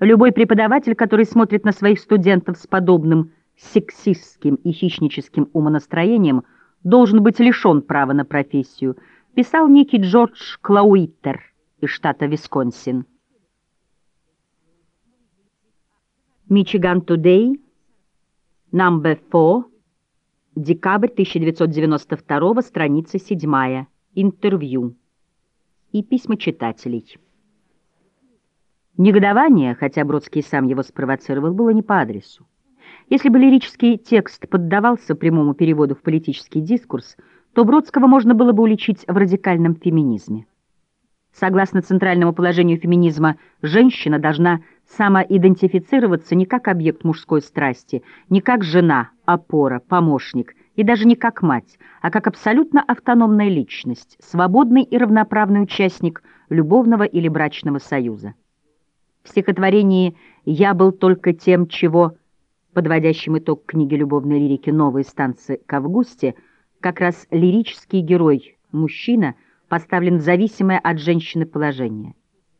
Любой преподаватель, который смотрит на своих студентов с подобным сексистским и хищническим умонастроением, должен быть лишен права на профессию, писал некий Джордж Клауиттер из штата Висконсин. Мичиган Тудей, Number 4, декабрь 1992, страница 7, интервью и письма читателей. Негодование, хотя Бродский сам его спровоцировал, было не по адресу. Если бы лирический текст поддавался прямому переводу в политический дискурс, то Бродского можно было бы уличить в радикальном феминизме. Согласно центральному положению феминизма, женщина должна самоидентифицироваться не как объект мужской страсти, не как жена, опора, помощник и даже не как мать, а как абсолютно автономная личность, свободный и равноправный участник любовного или брачного союза. В стихотворении «Я был только тем, чего», подводящим итог книги любовной лирики «Новые станции к Августе», как раз лирический герой, мужчина, поставлен в зависимое от женщины положение.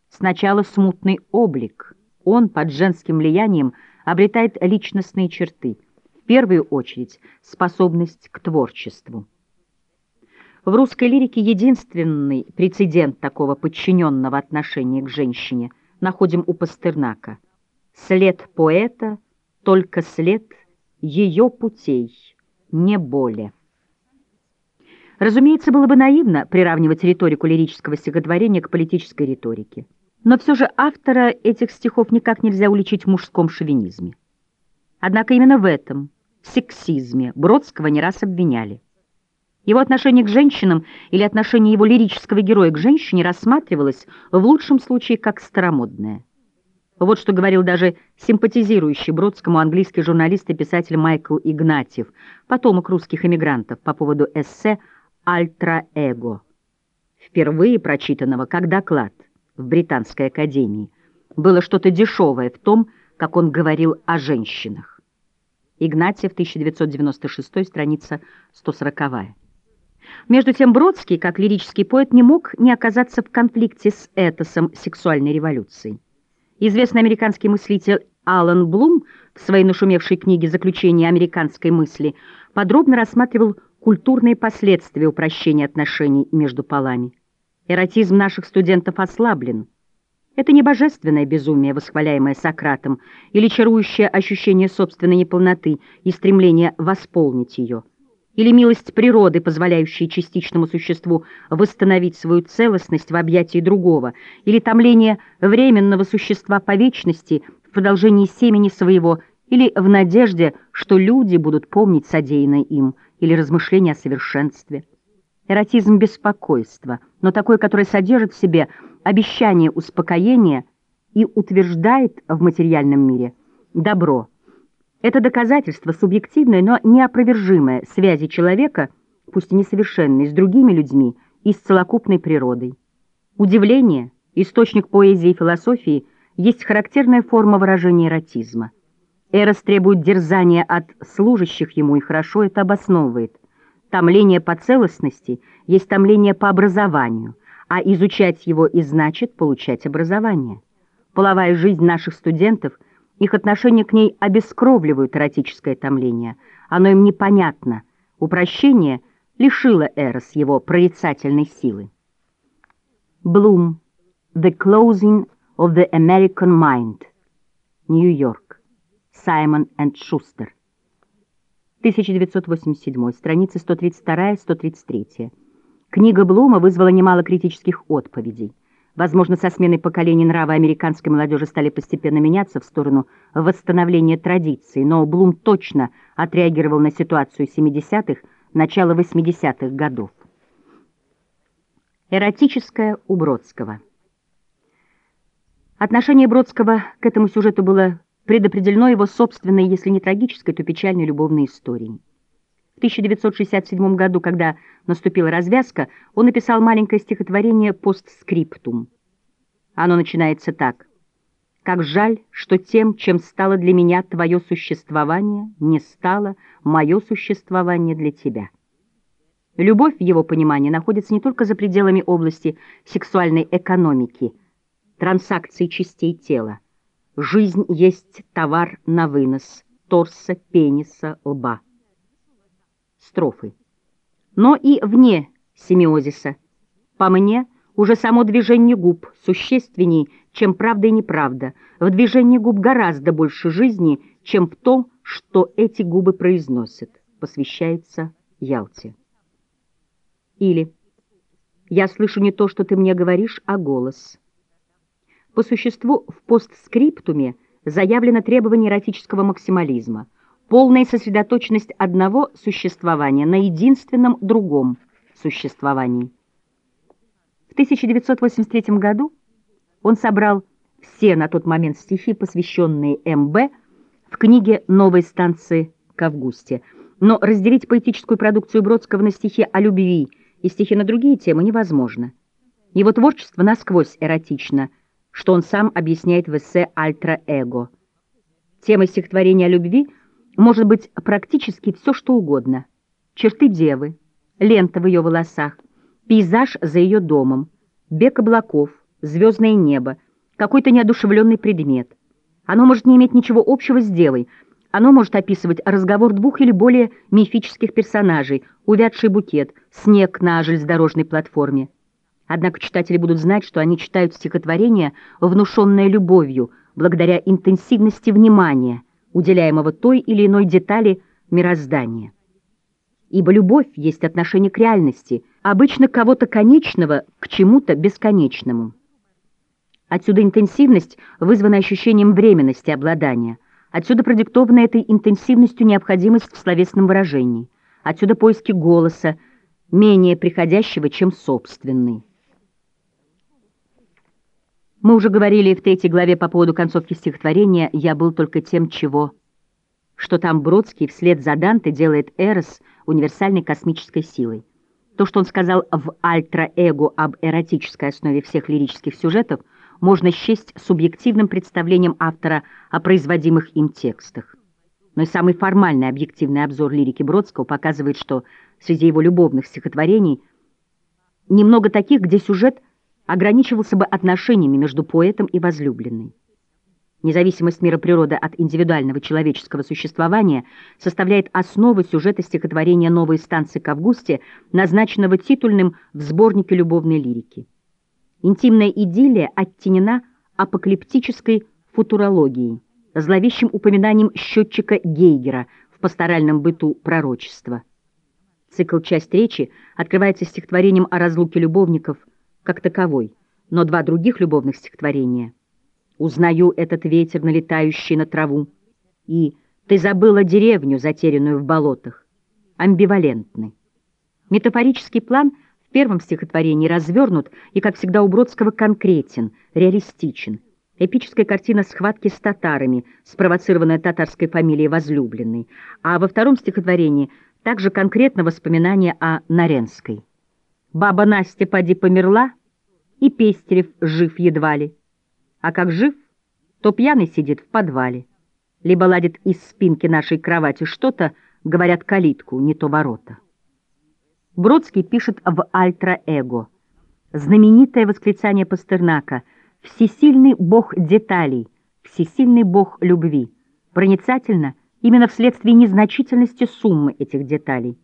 Сначала смутный облик, он под женским влиянием обретает личностные черты, в первую очередь способность к творчеству. В русской лирике единственный прецедент такого подчиненного отношения к женщине – находим у Пастернака. След поэта, только след ее путей, не более. Разумеется, было бы наивно приравнивать риторику лирического стихотворения к политической риторике. Но все же автора этих стихов никак нельзя уличить в мужском шовинизме. Однако именно в этом, сексизме, Бродского не раз обвиняли. Его отношение к женщинам или отношение его лирического героя к женщине рассматривалось в лучшем случае как старомодное. Вот что говорил даже симпатизирующий Бродскому английский журналист и писатель Майкл Игнатьев, потомок русских эмигрантов, по поводу эссе «Альтра-эго», впервые прочитанного как доклад в Британской академии. Было что-то дешевое в том, как он говорил о женщинах. Игнатьев, 1996, страница 140. Между тем Бродский, как лирический поэт, не мог не оказаться в конфликте с этосом сексуальной революции. Известный американский мыслитель Алан Блум в своей нашумевшей книге «Заключение американской мысли» подробно рассматривал культурные последствия упрощения отношений между полами. Эротизм наших студентов ослаблен. Это не божественное безумие, восхваляемое Сократом, или чарующее ощущение собственной неполноты и стремление восполнить ее – или милость природы, позволяющая частичному существу восстановить свою целостность в объятии другого, или томление временного существа по вечности в продолжении семени своего, или в надежде, что люди будут помнить содеянное им, или размышления о совершенстве. Эротизм беспокойства, но такой, который содержит в себе обещание успокоения и утверждает в материальном мире добро – это доказательство субъективное, но неопровержимое связи человека, пусть и несовершенной, с другими людьми и с целокупной природой. Удивление, источник поэзии и философии, есть характерная форма выражения эротизма. Эрос требует дерзания от служащих ему и хорошо это обосновывает. Томление по целостности есть томление по образованию, а изучать его и значит получать образование. Половая жизнь наших студентов – их отношение к ней обескровливают эротическое томление. Оно им непонятно. Упрощение лишило Эрос его прорицательной силы. Блум. The Closing of the American Mind. Нью-Йорк. Саймон энд Шустер. 1987, страницы 132-133. Книга Блума вызвала немало критических отповедей. Возможно, со сменой поколений нравы американской молодежи стали постепенно меняться в сторону восстановления традиций, но Блум точно отреагировал на ситуацию 70-х, начала 80-х годов. Эротическое у Бродского. Отношение Бродского к этому сюжету было предопределено его собственной, если не трагической, то печальной любовной историей. В 1967 году, когда наступила развязка, он написал маленькое стихотворение «Постскриптум». Оно начинается так. «Как жаль, что тем, чем стало для меня твое существование, не стало мое существование для тебя». Любовь в его понимании находится не только за пределами области сексуальной экономики, транзакций частей тела, Жизнь есть товар на вынос торса, пениса, лба. Строфы. Но и вне семиозиса. По мне, уже само движение губ существенней, чем правда и неправда. В движении губ гораздо больше жизни, чем в том, что эти губы произносят. Посвящается Ялте. Или «Я слышу не то, что ты мне говоришь, а голос». По существу в постскриптуме заявлено требование эротического максимализма, полная сосредоточенность одного существования на единственном другом существовании. В 1983 году он собрал все на тот момент стихи, посвященные МБ, в книге «Новой станции к Августе». Но разделить поэтическую продукцию Бродского на стихи о любви и стихи на другие темы невозможно. Его творчество насквозь эротично – что он сам объясняет в эссе «Альтра-эго». Тема стихотворения о любви может быть практически все, что угодно. Черты девы, лента в ее волосах, пейзаж за ее домом, бег облаков, звездное небо, какой-то неодушевленный предмет. Оно может не иметь ничего общего с девой, оно может описывать разговор двух или более мифических персонажей, увядший букет, снег на железнодорожной платформе. Однако читатели будут знать, что они читают стихотворение, внушенное любовью, благодаря интенсивности внимания, уделяемого той или иной детали мироздания. Ибо любовь есть отношение к реальности, обычно кого-то конечного к чему-то бесконечному. Отсюда интенсивность, вызванная ощущением временности обладания. Отсюда продиктована этой интенсивностью необходимость в словесном выражении. Отсюда поиски голоса, менее приходящего, чем собственный. Мы уже говорили в третьей главе по поводу концовки стихотворения «Я был только тем, чего», что там Бродский вслед за Данте делает Эрос универсальной космической силой. То, что он сказал в «Альтра-эго» об эротической основе всех лирических сюжетов, можно счесть субъективным представлением автора о производимых им текстах. Но и самый формальный объективный обзор лирики Бродского показывает, что среди его любовных стихотворений немного таких, где сюжет – ограничивался бы отношениями между поэтом и возлюбленной. Независимость мира природы от индивидуального человеческого существования составляет основу сюжета стихотворения «Новые станции к Августе», назначенного титульным в сборнике любовной лирики. Интимная идиллия оттенена апокалиптической футурологией, зловещим упоминанием счетчика Гейгера в пасторальном быту пророчества. Цикл «Часть речи» открывается стихотворением о разлуке любовников – как таковой, но два других любовных стихотворения. «Узнаю этот ветер, налетающий на траву», и «Ты забыла деревню, затерянную в болотах», амбивалентны. Метафорический план в первом стихотворении развернут и, как всегда у Бродского, конкретен, реалистичен. Эпическая картина схватки с татарами, спровоцированная татарской фамилией возлюбленной, а во втором стихотворении также конкретно воспоминание о Наренской. Баба Настя поди померла, и Пестерев жив едва ли. А как жив, то пьяный сидит в подвале. Либо ладит из спинки нашей кровати что-то, говорят калитку, не то ворота. Бродский пишет в «Альтра-эго». Знаменитое восклицание Пастернака «Всесильный бог деталей, всесильный бог любви» проницательно именно вследствие незначительности суммы этих деталей.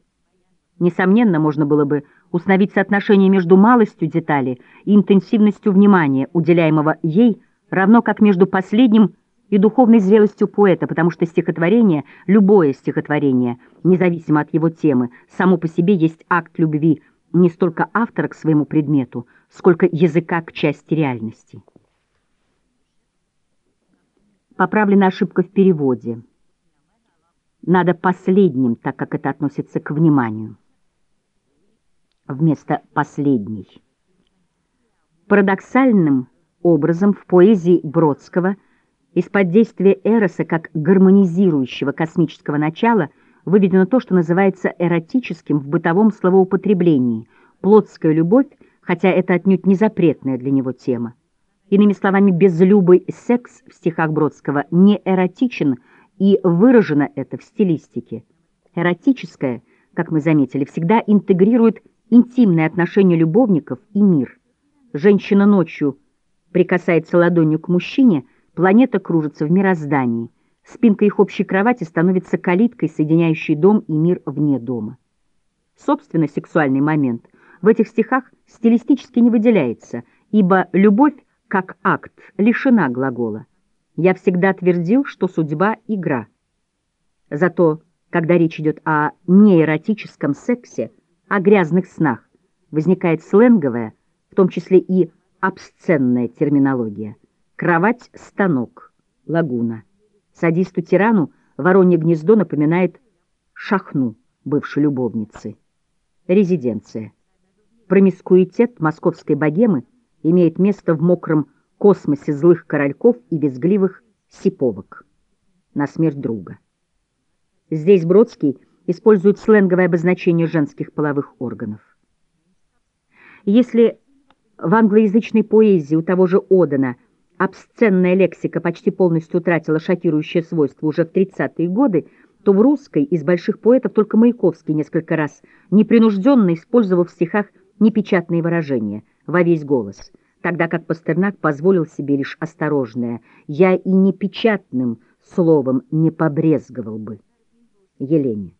Несомненно, можно было бы установить соотношение между малостью детали и интенсивностью внимания, уделяемого ей, равно как между последним и духовной зрелостью поэта, потому что стихотворение, любое стихотворение, независимо от его темы, само по себе есть акт любви не столько автора к своему предмету, сколько языка к части реальности. Поправлена ошибка в переводе. Надо последним, так как это относится к вниманию вместо последней. Парадоксальным образом в поэзии Бродского из-под действия Эроса как гармонизирующего космического начала выведено то, что называется эротическим в бытовом словоупотреблении, плотская любовь, хотя это отнюдь не запретная для него тема. Иными словами, безлюбый секс в стихах Бродского не эротичен, и выражено это в стилистике. Эротическое, как мы заметили, всегда интегрирует интимные отношения любовников и мир. Женщина ночью прикасается ладонью к мужчине, Планета кружится в мироздании. Спинка их общей кровати становится калиткой, соединяющей дом и мир вне дома. Собственно, сексуальный момент в этих стихах стилистически не выделяется, ибо любовь, как акт, лишена глагола. Я всегда твердил, что судьба — игра. Зато, когда речь идет о неэротическом сексе, о грязных снах, возникает сленговая, в том числе и обсценная терминология — Кровать-станок, лагуна. Садисту-тирану воронье гнездо напоминает шахну бывшей любовницы. Резиденция. Промискуитет московской богемы имеет место в мокром космосе злых корольков и безгливых сиповок. На смерть друга. Здесь Бродский использует сленговое обозначение женских половых органов. Если в англоязычной поэзии у того же Одена – обсценная лексика почти полностью утратила шокирующее свойство уже в 30-е годы, то в русской из больших поэтов только Маяковский несколько раз непринужденно использовал в стихах непечатные выражения во весь голос, тогда как Пастернак позволил себе лишь осторожное «я и непечатным словом не побрезговал бы». Елене.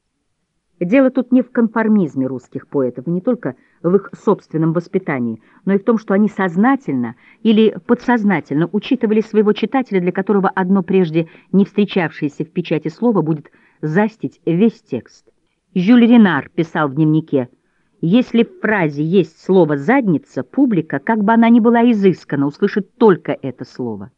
Дело тут не в конформизме русских поэтов, не только в их собственном воспитании, но и в том, что они сознательно или подсознательно учитывали своего читателя, для которого одно прежде не встречавшееся в печати слово будет застить весь текст. Жюль Ренар писал в дневнике, «Если в фразе есть слово «задница», публика, как бы она ни была изыскана, услышит только это слово».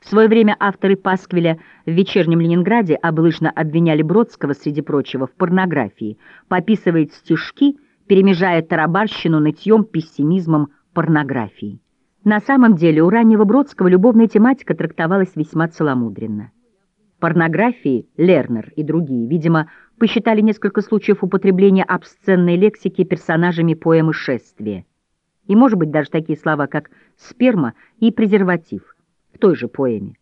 В свое время авторы Пасквиля в «Вечернем Ленинграде» облыжно обвиняли Бродского, среди прочего, в порнографии, пописывает стишки, перемежая тарабарщину нытьем, пессимизмом, порнографией. На самом деле у раннего Бродского любовная тематика трактовалась весьма целомудренно. Порнографии Лернер и другие, видимо, посчитали несколько случаев употребления обсценной лексики персонажами поэмы «Шествие». И, может быть, даже такие слова, как «сперма» и «презерватив» той же поэме.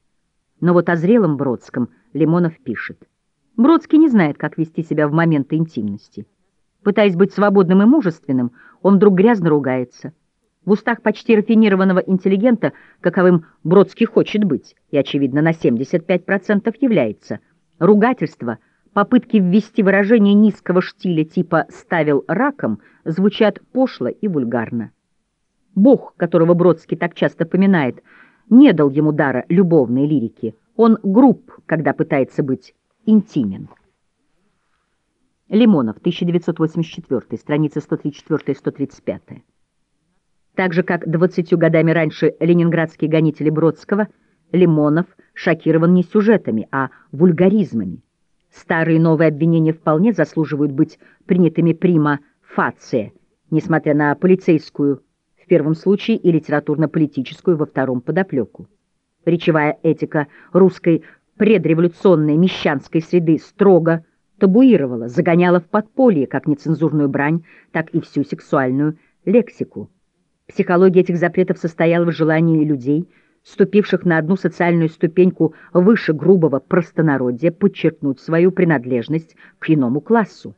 Но вот о зрелом Бродском Лимонов пишет. Бродский не знает, как вести себя в моменты интимности. Пытаясь быть свободным и мужественным, он вдруг грязно ругается. В устах почти рафинированного интеллигента, каковым Бродский хочет быть, и, очевидно, на 75% является, ругательство, попытки ввести выражение низкого штиля типа «ставил раком» звучат пошло и вульгарно. Бог, которого Бродский так часто поминает, не дал ему дара любовной лирики. Он груб, когда пытается быть интимен. Лимонов, 1984, страница 134-135. Так же, как двадцатью годами раньше ленинградские гонители Бродского, Лимонов шокирован не сюжетами, а вульгаризмами. Старые и новые обвинения вполне заслуживают быть принятыми прима фация, несмотря на полицейскую первом случае и литературно-политическую во втором подоплеку. Речевая этика русской предреволюционной мещанской среды строго табуировала, загоняла в подполье как нецензурную брань, так и всю сексуальную лексику. Психология этих запретов состояла в желании людей, ступивших на одну социальную ступеньку выше грубого простонародья, подчеркнуть свою принадлежность к иному классу.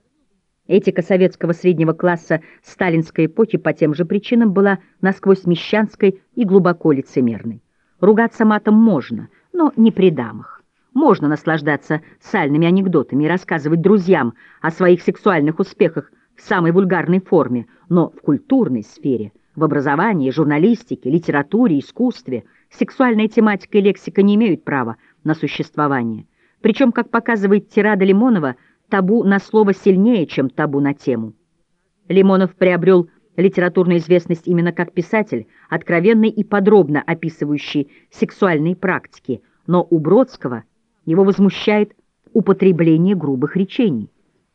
Этика советского среднего класса сталинской эпохи по тем же причинам была насквозь мещанской и глубоко лицемерной. Ругаться матом можно, но не при дамах. Можно наслаждаться сальными анекдотами и рассказывать друзьям о своих сексуальных успехах в самой вульгарной форме, но в культурной сфере, в образовании, журналистике, литературе, искусстве сексуальная тематика и лексика не имеют права на существование. Причем, как показывает тирада Лимонова, табу на слово сильнее, чем табу на тему. Лимонов приобрел литературную известность именно как писатель, откровенный и подробно описывающий сексуальные практики, но у Бродского его возмущает употребление грубых речений.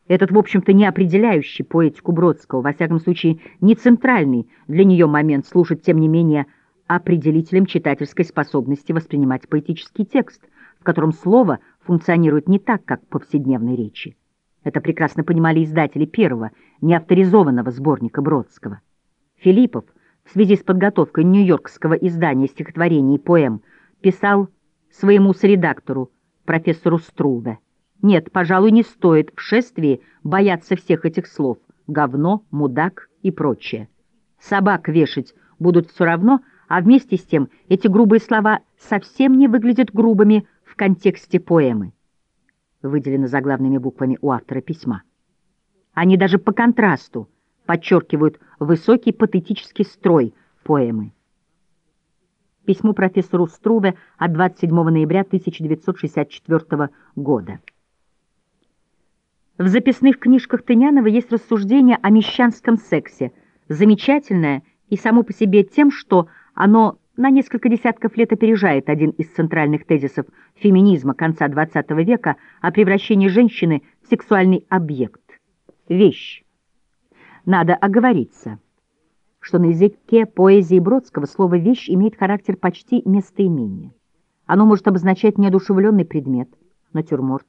Этот, в общем-то, не определяющий поэтику Бродского, во всяком случае, не центральный для нее момент служит, тем не менее, определителем читательской способности воспринимать поэтический текст, в котором слово функционирует не так, как в повседневной речи. Это прекрасно понимали издатели первого, неавторизованного сборника Бродского. Филиппов в связи с подготовкой нью-йоркского издания стихотворений и поэм писал своему соредактору, профессору Струве, «Нет, пожалуй, не стоит в шествии бояться всех этих слов — говно, мудак и прочее. Собак вешать будут все равно, а вместе с тем эти грубые слова совсем не выглядят грубыми в контексте поэмы, выделено заглавными буквами у автора письма. Они даже по контрасту подчеркивают высокий патетический строй поэмы. Письмо профессору Струве от 27 ноября 1964 года. В записных книжках Тынянова есть рассуждение о мещанском сексе, замечательное и само по себе тем, что оно на несколько десятков лет опережает один из центральных тезисов феминизма конца XX века о превращении женщины в сексуальный объект, вещь. Надо оговориться, что на языке поэзии Бродского слово «вещь» имеет характер почти местоимения. Оно может обозначать неодушевленный предмет, натюрморт,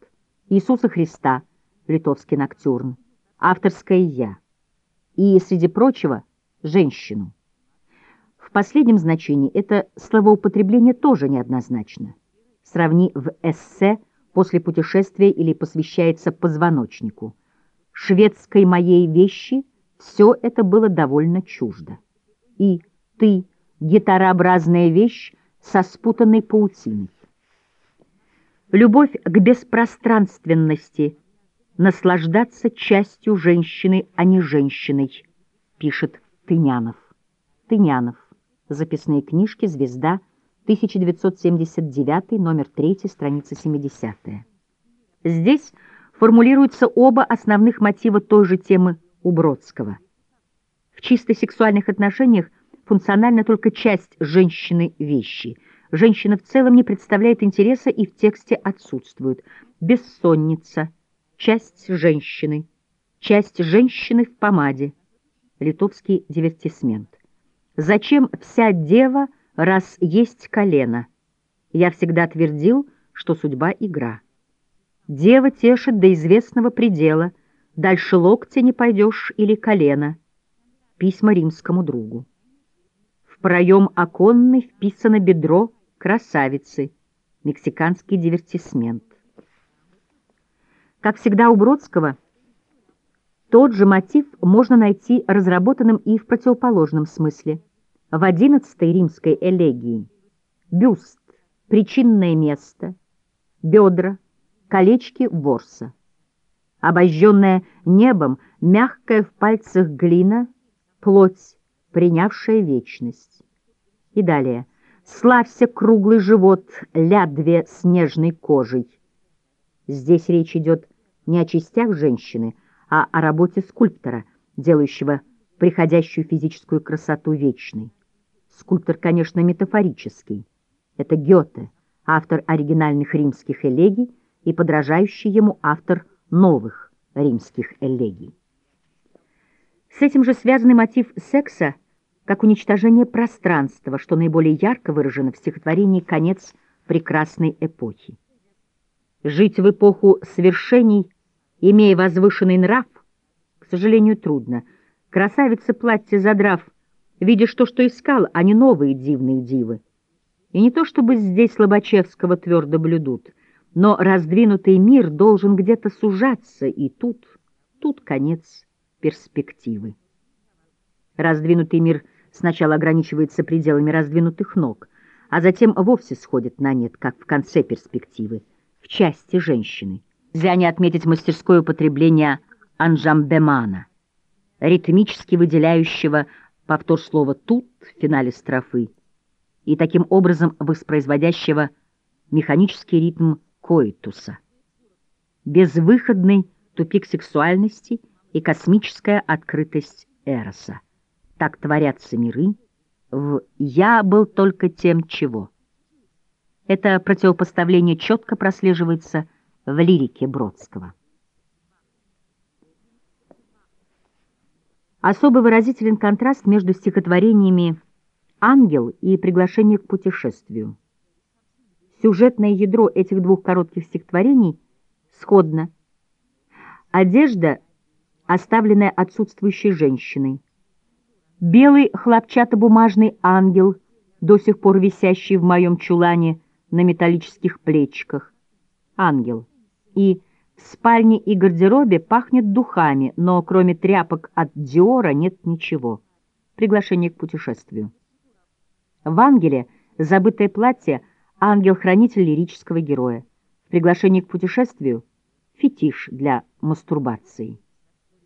Иисуса Христа – литовский ноктюрн, авторское «я» и, среди прочего, женщину. Последнем значении это словоупотребление тоже неоднозначно. Сравни в эссе «После путешествия» или «Посвящается позвоночнику». Шведской моей вещи все это было довольно чуждо. И ты, гитарообразная вещь со спутанной паутиной. Любовь к беспространственности – наслаждаться частью женщины, а не женщиной, пишет Тынянов. Тынянов. Записные книжки «Звезда», 1979, номер 3, страница 70. Здесь формулируются оба основных мотива той же темы у Бродского. В чисто сексуальных отношениях функциональна только часть женщины-вещи. Женщина в целом не представляет интереса и в тексте отсутствует. Бессонница – Часть женщины. Часть женщины в помаде. Литовский дивертисмент. Зачем вся дева, раз есть колено? Я всегда твердил, что судьба — игра. Дева тешит до известного предела, Дальше локтя не пойдешь или колено. Письма римскому другу. В проем оконный вписано бедро красавицы. Мексиканский дивертисмент. Как всегда у Бродского, тот же мотив можно найти разработанным и в противоположном смысле. В одиннадцатой римской элегии бюст, причинное место, бедра, колечки ворса. Обожженная небом, мягкая в пальцах глина, плоть, принявшая вечность. И далее. Славься круглый живот, лядве снежной кожей. Здесь речь идет не о частях женщины, а о работе скульптора, делающего приходящую физическую красоту вечной. Скульптор, конечно, метафорический. Это Гёте, автор оригинальных римских элегий и подражающий ему автор новых римских элегий. С этим же связанный мотив секса как уничтожение пространства, что наиболее ярко выражено в стихотворении «Конец прекрасной эпохи». Жить в эпоху свершений Имея возвышенный нрав, к сожалению, трудно. Красавица платье задрав, видишь то, что искал, а не новые дивные дивы. И не то, чтобы здесь Лобачевского твердо блюдут, но раздвинутый мир должен где-то сужаться, и тут, тут конец перспективы. Раздвинутый мир сначала ограничивается пределами раздвинутых ног, а затем вовсе сходит на нет, как в конце перспективы, в части женщины. Нельзя не отметить мастерское употребление анжамбемана, ритмически выделяющего повтор слова «тут» в финале строфы и таким образом воспроизводящего механический ритм коитуса. Безвыходный тупик сексуальности и космическая открытость Эроса. Так творятся миры в «я был только тем, чего». Это противопоставление четко прослеживается в лирике Бродского. Особо выразителен контраст между стихотворениями «Ангел» и «Приглашение к путешествию». Сюжетное ядро этих двух коротких стихотворений сходно. Одежда, оставленная отсутствующей женщиной. Белый хлопчатобумажный ангел, до сих пор висящий в моем чулане на металлических плечиках. Ангел и в спальне и гардеробе пахнет духами, но кроме тряпок от Диора нет ничего. Приглашение к путешествию. В «Ангеле» забытое платье — ангел-хранитель лирического героя. В приглашении к путешествию — фетиш для мастурбации.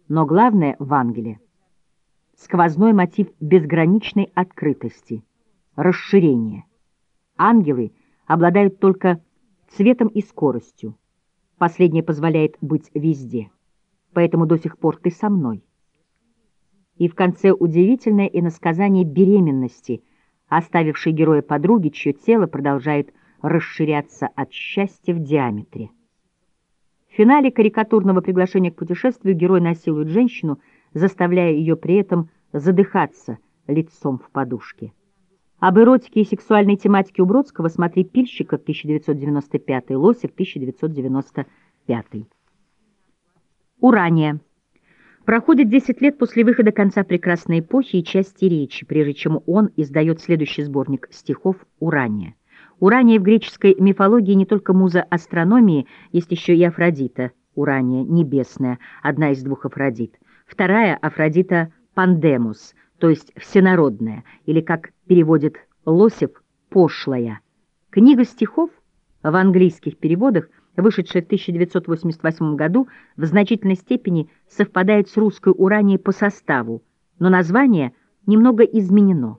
Но главное в «Ангеле» — сквозной мотив безграничной открытости, расширения. Ангелы обладают только цветом и скоростью. Последнее позволяет быть везде. Поэтому до сих пор ты со мной. И в конце удивительное иносказание беременности, оставившей героя подруги, чье тело продолжает расширяться от счастья в диаметре. В финале карикатурного приглашения к путешествию герой насилует женщину, заставляя ее при этом задыхаться лицом в подушке. Об эротике и сексуальной тематике у Бродского смотри «Пильщика» 1995, «Лосев» 1995. Урания. Проходит 10 лет после выхода конца прекрасной эпохи и части речи, прежде чем он издает следующий сборник стихов «Урания». Урания в греческой мифологии не только муза астрономии, есть еще и Афродита, Урания, небесная, одна из двух Афродит. Вторая — Афродита Пандемус, то есть всенародная, или, как переводит Лосев, пошлая. Книга стихов в английских переводах вышедшая в 1988 году, в значительной степени совпадает с русской «Уранией» по составу, но название немного изменено.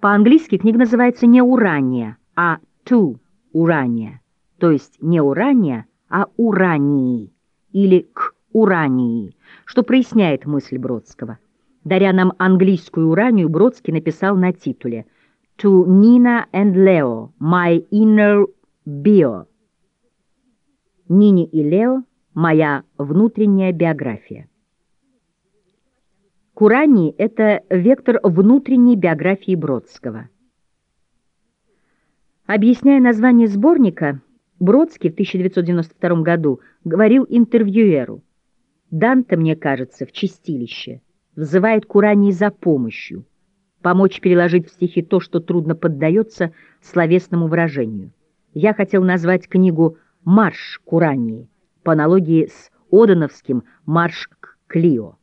По-английски книга называется не «Урания», а «To Урания», то есть не «Урания», а «Урании» или «К Урании», что проясняет мысль Бродского. Даря нам английскую «Уранию», Бродский написал на титуле «To Nina and Leo, my inner bio», Нини и Лео «Моя внутренняя биография». Курани — это вектор внутренней биографии Бродского. Объясняя название сборника, Бродский в 1992 году говорил интервьюеру «Данте, мне кажется, в чистилище, взывает Курани за помощью, помочь переложить в стихи то, что трудно поддается словесному выражению. Я хотел назвать книгу «Марш к Урании», по аналогии с Одановским «Марш к Клио».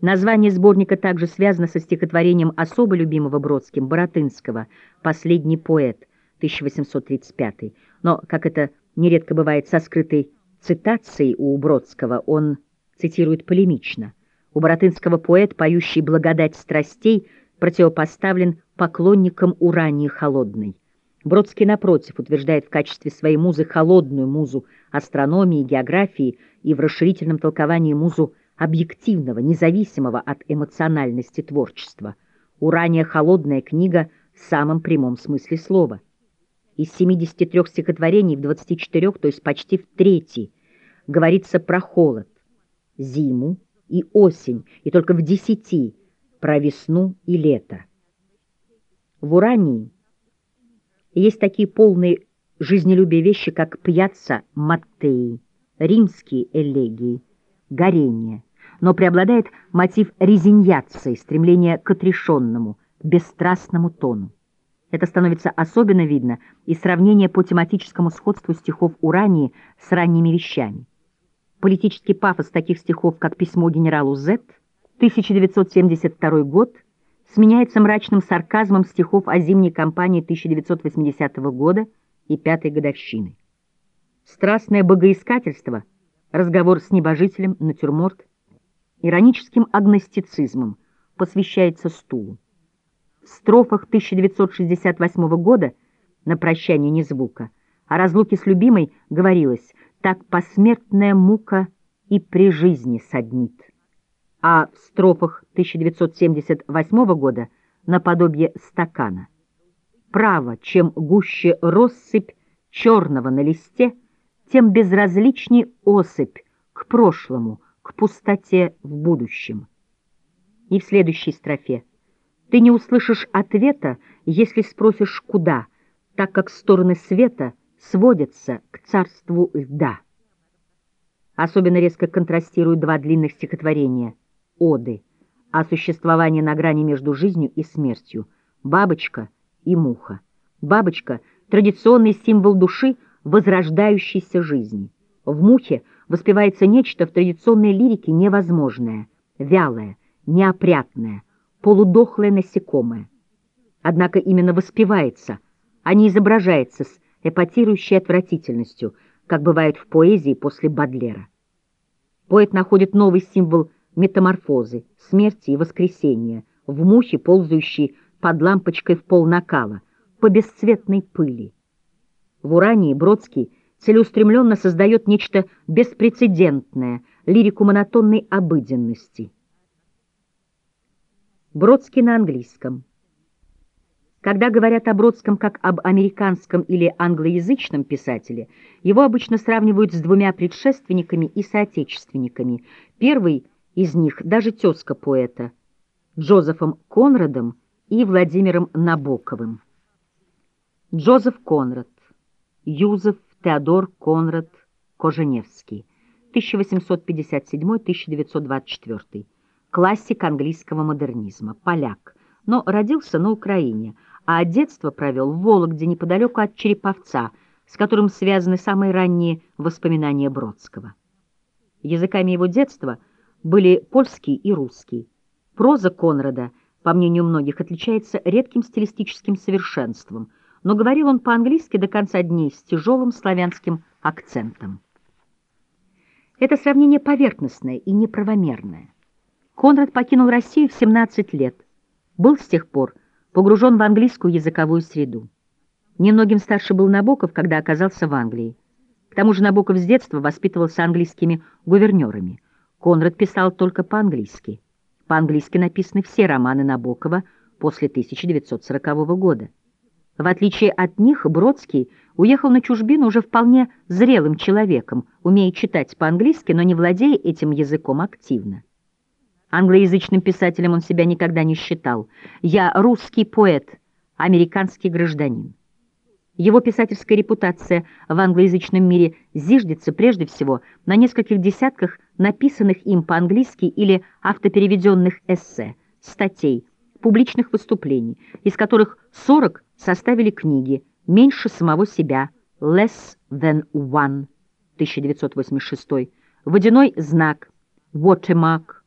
Название сборника также связано со стихотворением особо любимого Бродским Боротынского «Последний поэт» 1835 но, как это нередко бывает со скрытой цитацией у Бродского, он цитирует полемично. У Боротынского поэт, поющий благодать страстей, противопоставлен поклонникам урании холодной. Бродский, напротив, утверждает в качестве своей музы холодную музу астрономии, географии и в расширительном толковании музу объективного, независимого от эмоциональности творчества. Урания холодная книга в самом прямом смысле слова. Из 73 стихотворений в 24, то есть почти в трети, говорится про холод, зиму и осень, и только в десяти про весну и лето. В Урании есть такие полные жизнелюбия вещи, как пьяца Маттеи, римские элегии, горение, но преобладает мотив резиньяции, стремление к отрешенному, бесстрастному тону. Это становится особенно видно из сравнения по тематическому сходству стихов Урании с ранними вещами. Политический пафос таких стихов, как «Письмо генералу З», 1972 год – сменяется мрачным сарказмом стихов о зимней кампании 1980 года и пятой годовщины. Страстное богоискательство, разговор с небожителем, натюрморт, ироническим агностицизмом посвящается стулу. В строфах 1968 года на прощание ни звука, о разлуке с любимой говорилось «так посмертная мука и при жизни саднит» а в строфах 1978 года наподобие стакана. Право, чем гуще россыпь черного на листе, тем безразличней осыпь к прошлому, к пустоте в будущем. И в следующей строфе. Ты не услышишь ответа, если спросишь «куда», так как стороны света сводятся к царству льда. Особенно резко контрастируют два длинных стихотворения — оды о существовании на грани между жизнью и смертью, бабочка и муха. Бабочка — традиционный символ души возрождающейся жизни. В мухе воспевается нечто в традиционной лирике невозможное, вялое, неопрятное, полудохлое насекомое. однако именно воспевается, а не изображается с эпатирующей отвратительностью, как бывает в поэзии после Бадлера. Поэт находит новый символ метаморфозы, смерти и воскресения в мухе, ползающей под лампочкой в пол накала, по бесцветной пыли. В Урании Бродский целеустремленно создает нечто беспрецедентное, лирику монотонной обыденности. Бродский на английском. Когда говорят о Бродском как об американском или англоязычном писателе, его обычно сравнивают с двумя предшественниками и соотечественниками. Первый из них даже тезка поэта, Джозефом Конрадом и Владимиром Набоковым. Джозеф Конрад, Юзеф Теодор Конрад Коженевский, 1857-1924, классик английского модернизма, поляк, но родился на Украине, а детство провел в Вологде неподалеку от Череповца, с которым связаны самые ранние воспоминания Бродского. Языками его детства были польский и русский. Проза Конрада, по мнению многих, отличается редким стилистическим совершенством – но говорил он по-английски до конца дней с тяжелым славянским акцентом. Это сравнение поверхностное и неправомерное. Конрад покинул Россию в 17 лет, был с тех пор погружен в английскую языковую среду. Немногим старше был Набоков, когда оказался в Англии. К тому же Набоков с детства воспитывался английскими гувернерами. Конрад писал только по-английски. По-английски написаны все романы Набокова после 1940 года. В отличие от них, Бродский уехал на чужбину уже вполне зрелым человеком, умея читать по-английски, но не владея этим языком активно. Англоязычным писателем он себя никогда не считал. «Я русский поэт, американский гражданин». Его писательская репутация в англоязычном мире зиждется прежде всего на нескольких десятках написанных им по-английски или автопереведенных эссе, статей, публичных выступлений, из которых 40 составили книги «Меньше самого себя» «Less than one» 1986, «Водяной знак» «Watermark»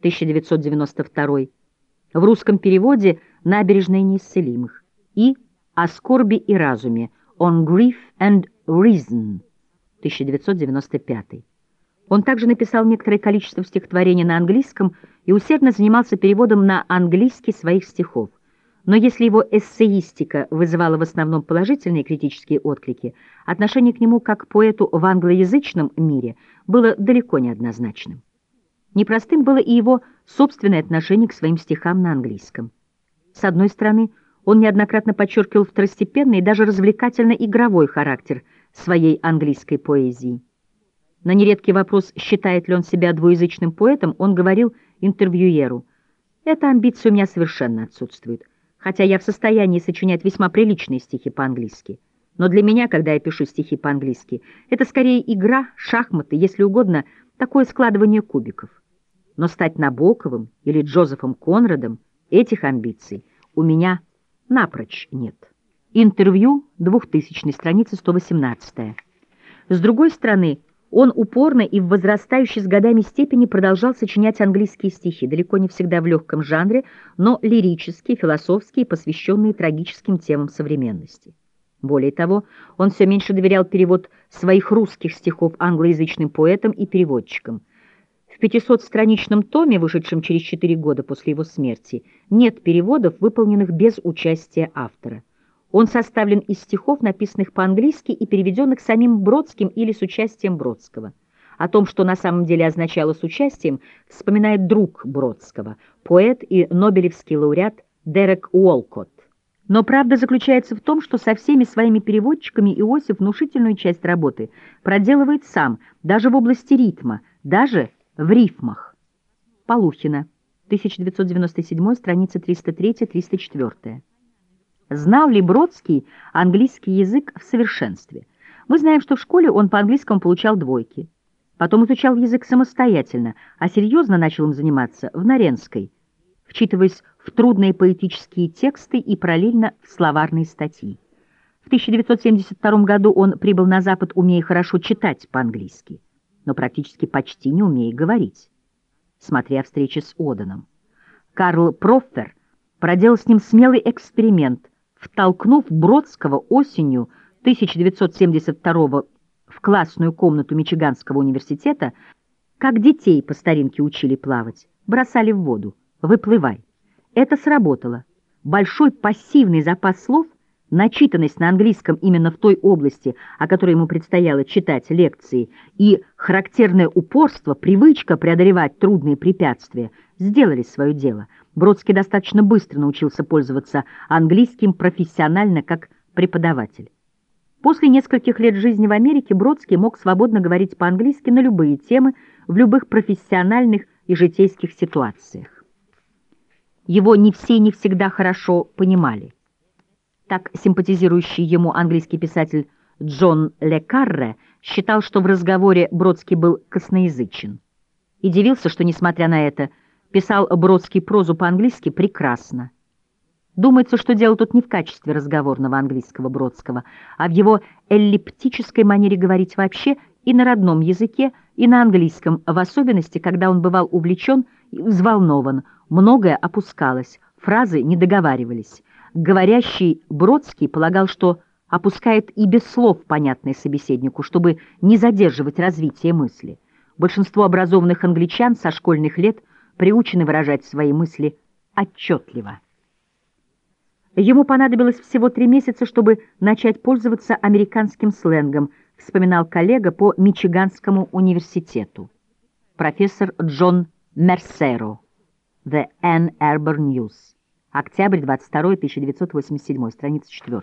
1992, в русском переводе «Набережная неисцелимых» и «О скорби и разуме» «On Grief and Reason» 1995. Он также написал некоторое количество стихотворений на английском и усердно занимался переводом на английский своих стихов. Но если его эссеистика вызывала в основном положительные критические отклики, отношение к нему как к поэту в англоязычном мире было далеко не однозначным. Непростым было и его собственное отношение к своим стихам на английском. С одной стороны, он неоднократно подчеркивал второстепенный и даже развлекательно-игровой характер своей английской поэзии. На нередкий вопрос, считает ли он себя двуязычным поэтом, он говорил интервьюеру, «Эта амбиция у меня совершенно отсутствует, хотя я в состоянии сочинять весьма приличные стихи по-английски. Но для меня, когда я пишу стихи по-английски, это скорее игра, шахматы, если угодно, такое складывание кубиков. Но стать Набоковым или Джозефом Конрадом этих амбиций у меня напрочь нет». Интервью, 2000 страница 118. С другой стороны, он упорно и в возрастающей с годами степени продолжал сочинять английские стихи, далеко не всегда в легком жанре, но лирические, философские, посвященные трагическим темам современности. Более того, он все меньше доверял перевод своих русских стихов англоязычным поэтам и переводчикам. В 500-страничном томе, вышедшем через 4 года после его смерти, нет переводов, выполненных без участия автора. Он составлен из стихов, написанных по-английски и переведенных самим Бродским или с участием Бродского. О том, что на самом деле означало с участием, вспоминает друг Бродского, поэт и нобелевский лауреат Дерек Уолкотт. Но правда заключается в том, что со всеми своими переводчиками Иосиф внушительную часть работы проделывает сам, даже в области ритма, даже в рифмах. Полухина, 1997, страница 303-304. Знал ли Бродский английский язык в совершенстве? Мы знаем, что в школе он по английскому получал двойки. Потом изучал язык самостоятельно, а серьезно начал им заниматься в Наренской, вчитываясь в трудные поэтические тексты и параллельно в словарные статьи. В 1972 году он прибыл на Запад, умея хорошо читать по-английски, но практически почти не умея говорить, смотря встречи с Оданом. Карл Проффер проделал с ним смелый эксперимент, втолкнув Бродского осенью 1972 в классную комнату Мичиганского университета, как детей по старинке учили плавать, бросали в воду, выплывай. Это сработало. Большой пассивный запас слов, начитанность на английском именно в той области, о которой ему предстояло читать лекции, и характерное упорство, привычка преодолевать трудные препятствия сделали свое дело. Бродский достаточно быстро научился пользоваться английским профессионально как преподаватель. После нескольких лет жизни в Америке Бродский мог свободно говорить по-английски на любые темы, в любых профессиональных и житейских ситуациях. Его не все не всегда хорошо понимали. Так симпатизирующий ему английский писатель Джон Ле Карре считал, что в разговоре Бродский был косноязычен. И дивился, что, несмотря на это, писал Бродский прозу по-английски прекрасно. Думается, что дело тут не в качестве разговорного английского Бродского, а в его эллиптической манере говорить вообще и на родном языке, и на английском, в особенности, когда он бывал увлечен и взволнован, многое опускалось, фразы не договаривались. Говорящий Бродский полагал, что опускает и без слов понятное собеседнику, чтобы не задерживать развитие мысли. Большинство образованных англичан со школьных лет приучены выражать свои мысли отчетливо. Ему понадобилось всего три месяца, чтобы начать пользоваться американским сленгом, вспоминал коллега по Мичиганскому университету. Профессор Джон Мерсеро. The Ann Arbor News. Октябрь 22 1987, страница 4.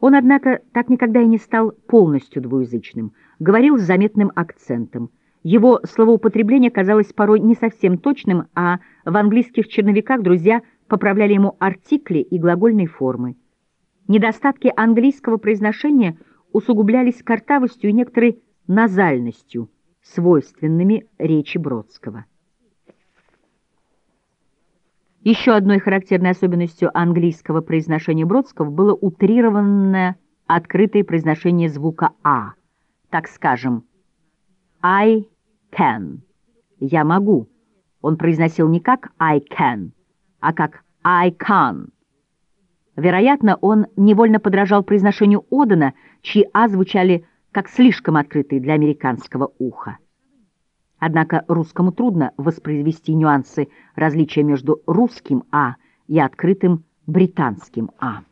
Он, однако, так никогда и не стал полностью двуязычным, говорил с заметным акцентом. Его словоупотребление казалось порой не совсем точным, а в английских черновиках друзья – поправляли ему артикли и глагольные формы. Недостатки английского произношения усугублялись картавостью и некоторой назальностью, свойственными речи Бродского. Еще одной характерной особенностью английского произношения Бродского было утрированное открытое произношение звука «а». Так скажем, «I can» — «я могу». Он произносил не как «I can», а как «I can». Вероятно, он невольно подражал произношению Одена, чьи «а» звучали как слишком открытые для американского уха. Однако русскому трудно воспроизвести нюансы различия между русским «а» и открытым британским «а».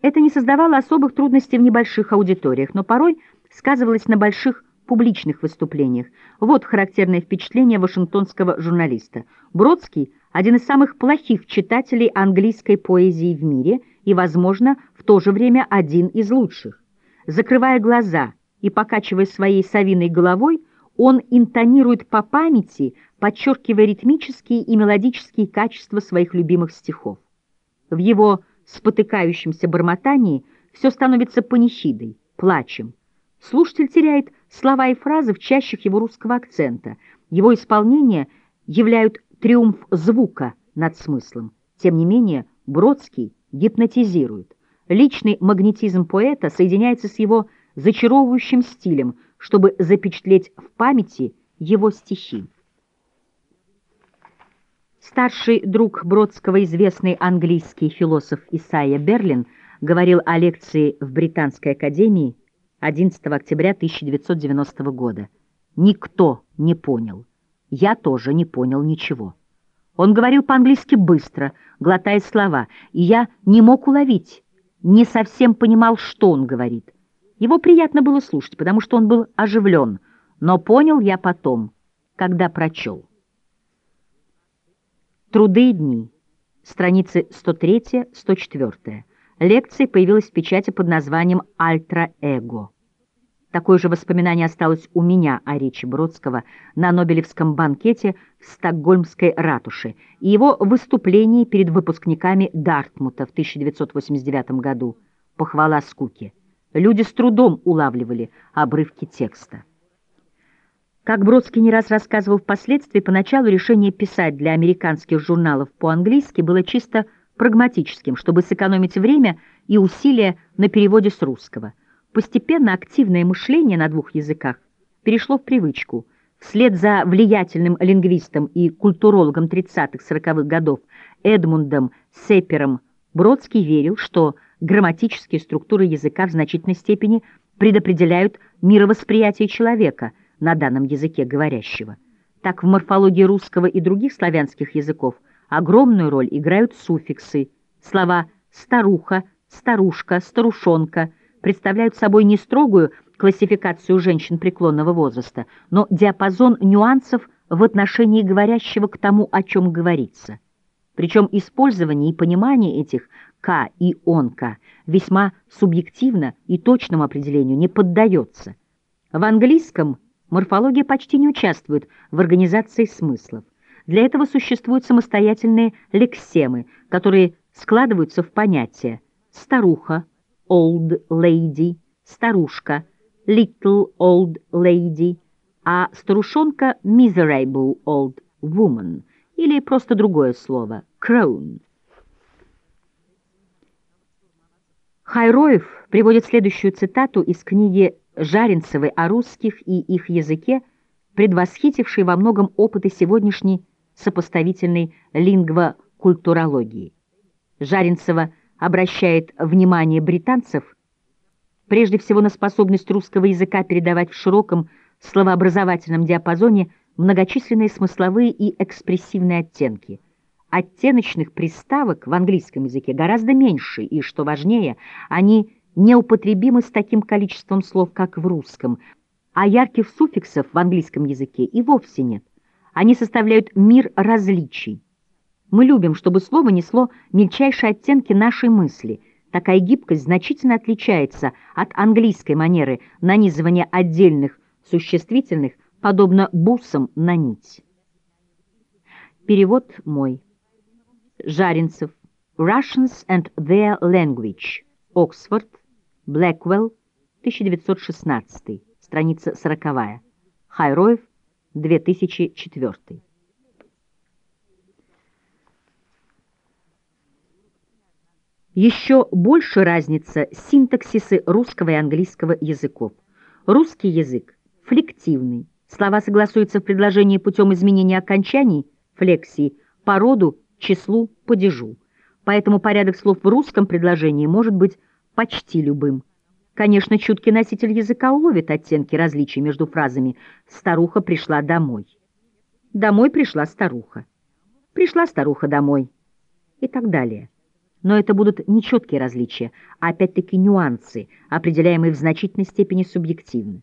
Это не создавало особых трудностей в небольших аудиториях, но порой сказывалось на больших публичных выступлениях. Вот характерное впечатление вашингтонского журналиста. Бродский – один из самых плохих читателей английской поэзии в мире и, возможно, в то же время один из лучших. Закрывая глаза и покачивая своей совиной головой, он интонирует по памяти, подчеркивая ритмические и мелодические качества своих любимых стихов. В его спотыкающемся бормотании все становится панихидой, плачем. Слушатель теряет слова и фразы в чащих его русского акцента. Его исполнение являют триумф звука над смыслом. Тем не менее, Бродский гипнотизирует. Личный магнетизм поэта соединяется с его зачаровывающим стилем, чтобы запечатлеть в памяти его стихи. Старший друг Бродского, известный английский философ Исайя Берлин, говорил о лекции в Британской академии 11 октября 1990 года. «Никто не понял». Я тоже не понял ничего. Он говорил по-английски быстро, глотая слова, и я не мог уловить, не совсем понимал, что он говорит. Его приятно было слушать, потому что он был оживлен, но понял я потом, когда прочел. Труды и дни. Страницы 103-104. Лекция появилась в печати под названием «Альтра-эго». Такое же воспоминание осталось у меня о речи Бродского на Нобелевском банкете в Стокгольмской ратуше и его выступлении перед выпускниками Дартмута в 1989 году «Похвала скуки». Люди с трудом улавливали обрывки текста. Как Бродский не раз рассказывал впоследствии, поначалу решение писать для американских журналов по-английски было чисто прагматическим, чтобы сэкономить время и усилия на переводе с русского – Постепенно активное мышление на двух языках перешло в привычку. Вслед за влиятельным лингвистом и культурологом 30-40-х годов Эдмундом Сепером Бродский верил, что грамматические структуры языка в значительной степени предопределяют мировосприятие человека на данном языке говорящего. Так в морфологии русского и других славянских языков огромную роль играют суффиксы. Слова «старуха», «старушка», «старушонка» представляют собой не строгую классификацию женщин преклонного возраста, но диапазон нюансов в отношении говорящего к тому, о чем говорится. Причем использование и понимание этих «к» и «онка» весьма субъективно и точному определению не поддается. В английском морфология почти не участвует в организации смыслов. Для этого существуют самостоятельные лексемы, которые складываются в понятия «старуха», «old lady», «старушка», little old lady, а старушонка miserable old woman, или просто другое слово crone. Хайроев приводит следующую цитату из книги Жаренцевой о русских и их языке, предвосхитившей во многом опыты сегодняшней сопоставительной лингвокультурологии. Жаренцева обращает внимание британцев прежде всего на способность русского языка передавать в широком словообразовательном диапазоне многочисленные смысловые и экспрессивные оттенки. Оттеночных приставок в английском языке гораздо меньше, и, что важнее, они неупотребимы с таким количеством слов, как в русском, а ярких суффиксов в английском языке и вовсе нет. Они составляют мир различий. Мы любим, чтобы слово несло мельчайшие оттенки нашей мысли – Такая гибкость значительно отличается от английской манеры нанизывания отдельных существительных, подобно бусам на нить. Перевод мой. Жаренцев. Russians and Their Language. Оксфорд. Блэквелл. 1916. Страница 40. Хайроев. 2004. Еще больше разница синтаксисы русского и английского языков. Русский язык флективный. Слова согласуются в предложении путем изменения окончаний, флексии, по роду, числу, падежу. Поэтому порядок слов в русском предложении может быть почти любым. Конечно, чуткий носитель языка уловит оттенки различий между фразами «старуха пришла домой», «домой пришла старуха», «пришла старуха домой» и так далее. Но это будут не четкие различия, а опять-таки нюансы, определяемые в значительной степени субъективно.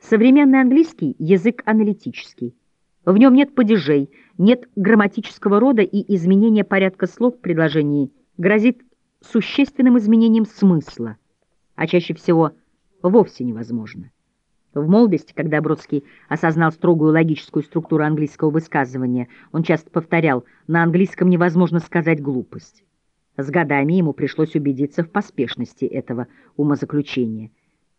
Современный английский – язык аналитический. В нем нет падежей, нет грамматического рода и изменение порядка слов в предложении грозит существенным изменением смысла, а чаще всего вовсе невозможно. В молодости, когда Бродский осознал строгую логическую структуру английского высказывания, он часто повторял «на английском невозможно сказать глупость». С годами ему пришлось убедиться в поспешности этого умозаключения.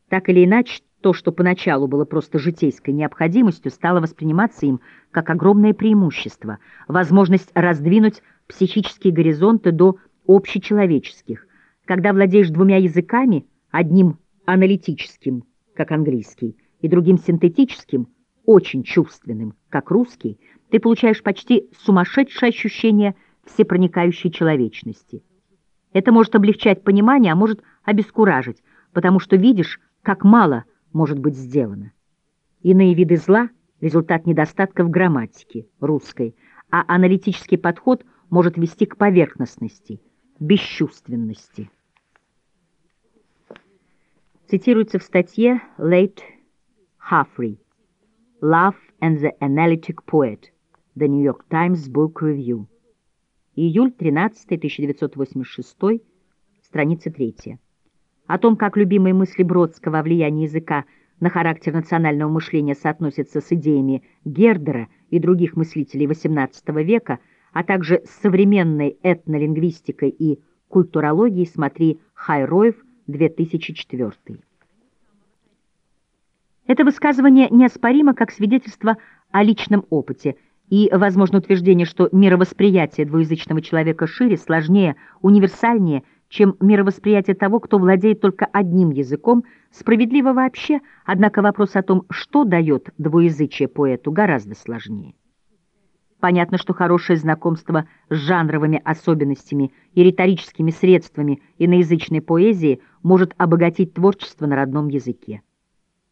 Так или иначе, то, что поначалу было просто житейской необходимостью, стало восприниматься им как огромное преимущество, возможность раздвинуть психические горизонты до общечеловеческих. Когда владеешь двумя языками, одним аналитическим – как английский, и другим синтетическим, очень чувственным, как русский, ты получаешь почти сумасшедшее ощущение всепроникающей человечности. Это может облегчать понимание, а может обескуражить, потому что видишь, как мало может быть сделано. Иные виды зла — результат недостатка в грамматике русской, а аналитический подход может вести к поверхностности, бесчувственности цитируется в статье Late Humphrey «Love and the Analytic Poet», The New York Times Book Review, июль 13, 1986, страница 3. О том, как любимые мысли Бродского о влиянии языка на характер национального мышления соотносятся с идеями Гердера и других мыслителей XVIII века, а также с современной этнолингвистикой и культурологией, смотри Хайроев – 2004. Это высказывание неоспоримо как свидетельство о личном опыте и, возможно, утверждение, что мировосприятие двуязычного человека шире, сложнее, универсальнее, чем мировосприятие того, кто владеет только одним языком, справедливо вообще, однако вопрос о том, что дает двуязычие поэту, гораздо сложнее. Понятно, что хорошее знакомство с жанровыми особенностями и риторическими средствами иноязычной поэзии может обогатить творчество на родном языке.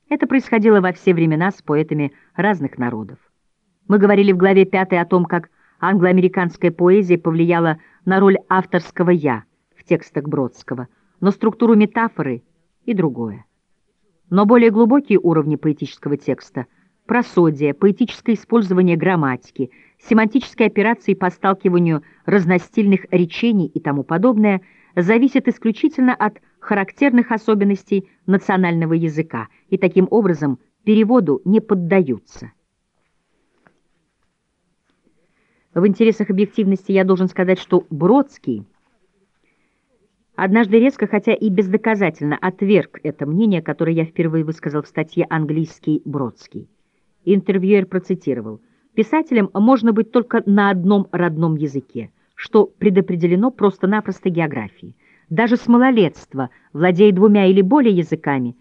Это происходило во все времена с поэтами разных народов. Мы говорили в главе 5 о том, как англоамериканская поэзия повлияла на роль авторского «я» текстах Бродского, но структуру метафоры и другое. Но более глубокие уровни поэтического текста – просодия, поэтическое использование грамматики – семантические операции по сталкиванию разностильных речений и тому подобное зависят исключительно от характерных особенностей национального языка и таким образом переводу не поддаются. В интересах объективности я должен сказать, что Бродский однажды резко, хотя и бездоказательно, отверг это мнение, которое я впервые высказал в статье «Английский Бродский». Интервьюер процитировал Писателем можно быть только на одном родном языке, что предопределено просто-напросто географией. Даже с малолетства, владея двумя или более языками,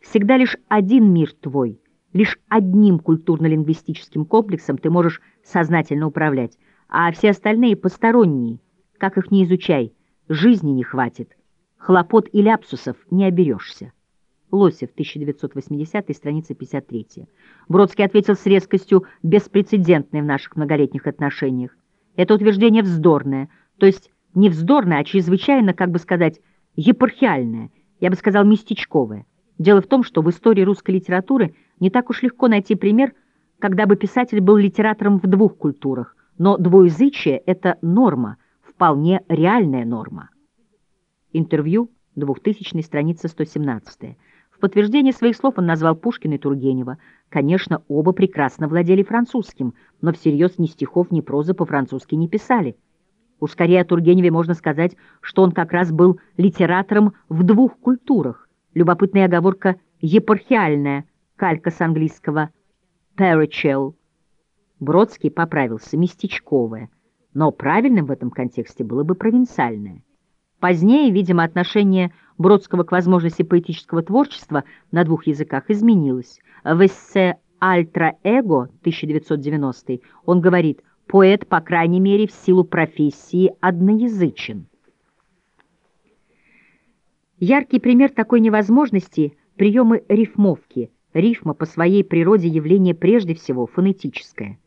всегда лишь один мир твой, лишь одним культурно-лингвистическим комплексом ты можешь сознательно управлять, а все остальные посторонние, как их не изучай, жизни не хватит, хлопот и ляпсусов не оберешься. Лосев, 1980, страница 53. Бродский ответил с резкостью, беспрецедентной в наших многолетних отношениях. Это утверждение вздорное, то есть не вздорное, а чрезвычайно, как бы сказать, епархиальное, я бы сказал, местечковое. Дело в том, что в истории русской литературы не так уж легко найти пример, когда бы писатель был литератором в двух культурах, но двуязычие — это норма, вполне реальная норма. Интервью, 2000 страница 117 в подтверждение своих слов он назвал Пушкина и Тургенева. Конечно, оба прекрасно владели французским, но всерьез ни стихов, ни прозы по-французски не писали. Уж скорее о Тургеневе можно сказать, что он как раз был литератором в двух культурах. Любопытная оговорка «епархиальная», калька с английского «parochial». Бродский поправился «местечковое», но правильным в этом контексте было бы провинциальное. Позднее, видимо, отношение Бродского к возможности поэтического творчества на двух языках изменилось. В эссе «Альтра-эго» 1990 он говорит «поэт, по крайней мере, в силу профессии одноязычен». Яркий пример такой невозможности – приемы рифмовки. Рифма по своей природе явление прежде всего фонетическое.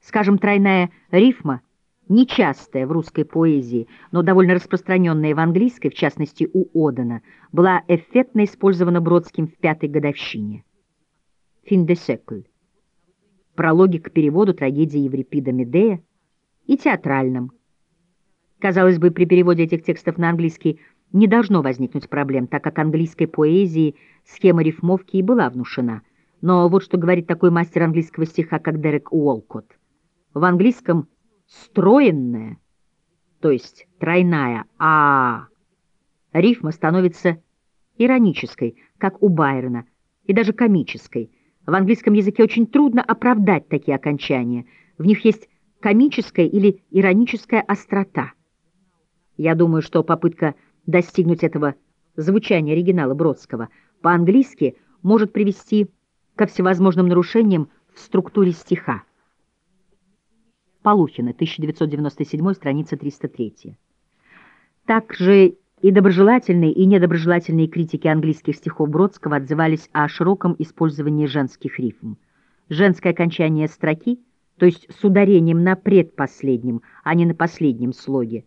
Скажем, тройная рифма – нечастая в русской поэзии, но довольно распространенная в английской, в частности у Одена, была эффектно использована Бродским в пятой годовщине. Фин де секль. Прологи к переводу трагедии Еврипида Медея и театральным. Казалось бы, при переводе этих текстов на английский не должно возникнуть проблем, так как английской поэзии схема рифмовки и была внушена. Но вот что говорит такой мастер английского стиха, как Дерек Уолкотт. В английском строенная, то есть тройная «а», рифма становится иронической, как у Байрона, и даже комической. В английском языке очень трудно оправдать такие окончания. В них есть комическая или ироническая острота. Я думаю, что попытка достигнуть этого звучания оригинала Бродского по-английски может привести ко всевозможным нарушениям в структуре стиха. Полухина, 1997, страница 303. Также и доброжелательные, и недоброжелательные критики английских стихов Бродского отзывались о широком использовании женских рифм. Женское окончание строки, то есть с ударением на предпоследнем, а не на последнем слоге,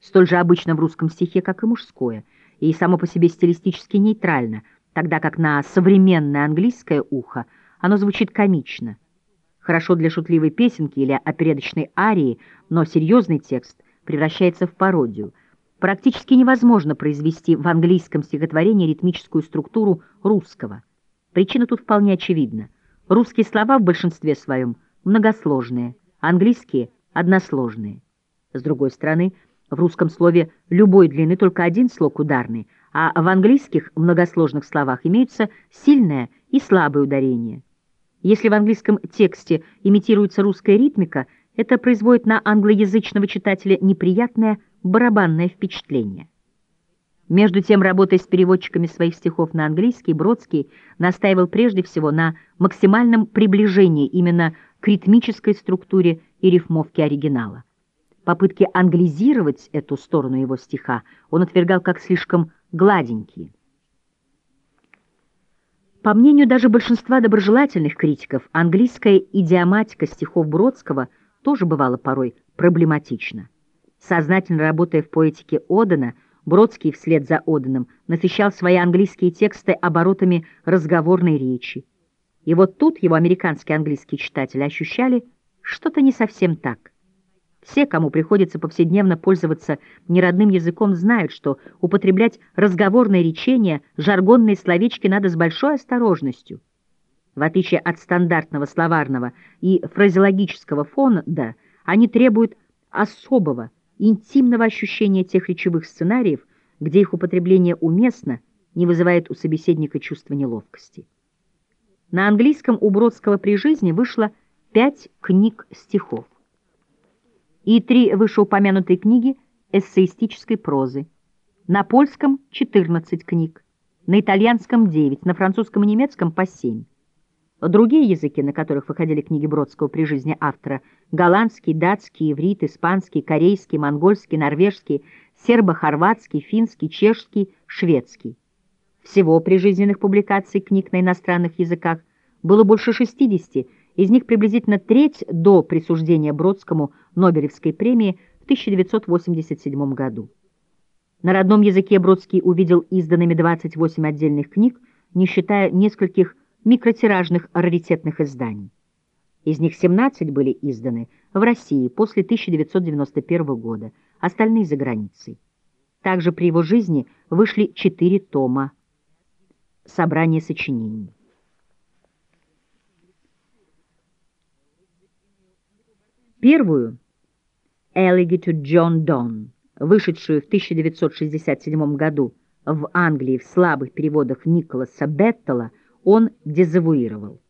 столь же обычно в русском стихе, как и мужское, и само по себе стилистически нейтрально, тогда как на современное английское ухо оно звучит комично – хорошо для шутливой песенки или опередочной арии, но серьезный текст превращается в пародию. Практически невозможно произвести в английском стихотворении ритмическую структуру русского. Причина тут вполне очевидна. Русские слова в большинстве своем многосложные, английские — односложные. С другой стороны, в русском слове любой длины только один слог ударный, а в английских многосложных словах имеются сильное и слабое ударение — если в английском тексте имитируется русская ритмика, это производит на англоязычного читателя неприятное барабанное впечатление. Между тем, работая с переводчиками своих стихов на английский, Бродский настаивал прежде всего на максимальном приближении именно к ритмической структуре и рифмовке оригинала. Попытки англизировать эту сторону его стиха он отвергал как слишком гладенькие. По мнению даже большинства доброжелательных критиков, английская идиоматика стихов Бродского тоже бывала порой проблематична. Сознательно работая в поэтике Одена, Бродский вслед за Оденом насыщал свои английские тексты оборотами разговорной речи. И вот тут его американские английские читатели ощущали что-то не совсем так. Все, кому приходится повседневно пользоваться неродным языком, знают, что употреблять разговорное речение, жаргонные словечки надо с большой осторожностью. В отличие от стандартного словарного и фразеологического фонда, они требуют особого, интимного ощущения тех речевых сценариев, где их употребление уместно, не вызывает у собеседника чувства неловкости. На английском у Бродского при жизни вышло пять книг стихов и три вышеупомянутые книги эссеистической прозы. На польском 14 книг, на итальянском 9, на французском и немецком по 7. Другие языки, на которых выходили книги Бродского при жизни автора – голландский, датский, иврит, испанский, корейский, монгольский, норвежский, сербо-хорватский, финский, чешский, шведский. Всего прижизненных публикаций книг на иностранных языках было больше 60, из них приблизительно треть до присуждения Бродскому Нобелевской премии в 1987 году. На родном языке Бродский увидел изданными 28 отдельных книг, не считая нескольких микротиражных раритетных изданий. Из них 17 были изданы в России после 1991 года, остальные за границей. Также при его жизни вышли четыре тома собрания сочинений. Первую «Alligator John Donne», вышедшую в 1967 году в Англии в слабых переводах Николаса Беттела, он дезавуировал.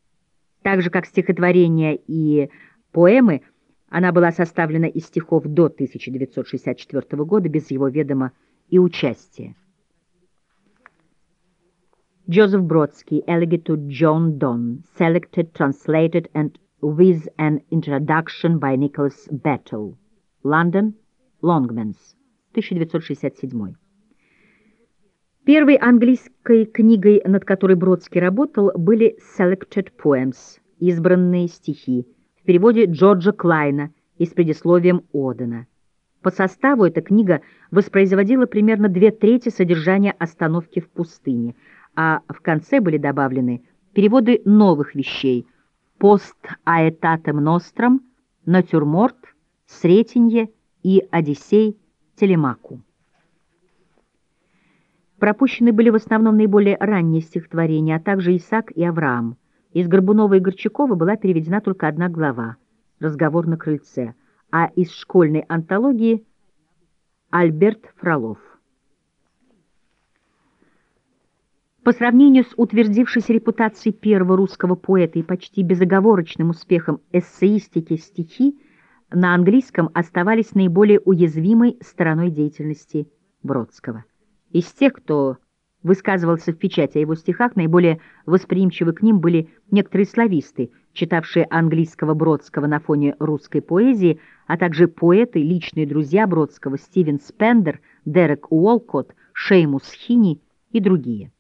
Так же, как стихотворения и поэмы, она была составлена из стихов до 1964 года без его ведома и участия. Joseph Brodsky, Elegant to John Donne, selected, translated and with an introduction by Nicholas Battle. London, Longmans, 1967. Первой английской книгой, над которой Бродский работал, были «Selected Poems» — «Избранные стихи» в переводе Джорджа Клайна и с предисловием Одена. По составу эта книга воспроизводила примерно две трети содержания «Остановки в пустыне», а в конце были добавлены переводы новых вещей «Пост аэтатем ностром», «Натюрморт», «Сретенье» и «Одиссей Телемаку». Пропущены были в основном наиболее ранние стихотворения, а также Исаак и Авраам. Из Горбунова и Горчакова была переведена только одна глава «Разговор на крыльце», а из школьной антологии Альберт Фролов. По сравнению с утвердившейся репутацией первого русского поэта и почти безоговорочным успехом эссеистики стихи, на английском оставались наиболее уязвимой стороной деятельности Бродского. Из тех, кто высказывался в печати о его стихах, наиболее восприимчивы к ним были некоторые слависты, читавшие английского Бродского на фоне русской поэзии, а также поэты, личные друзья Бродского Стивен Спендер, Дерек Уолкотт, Шеймус Хини и другие.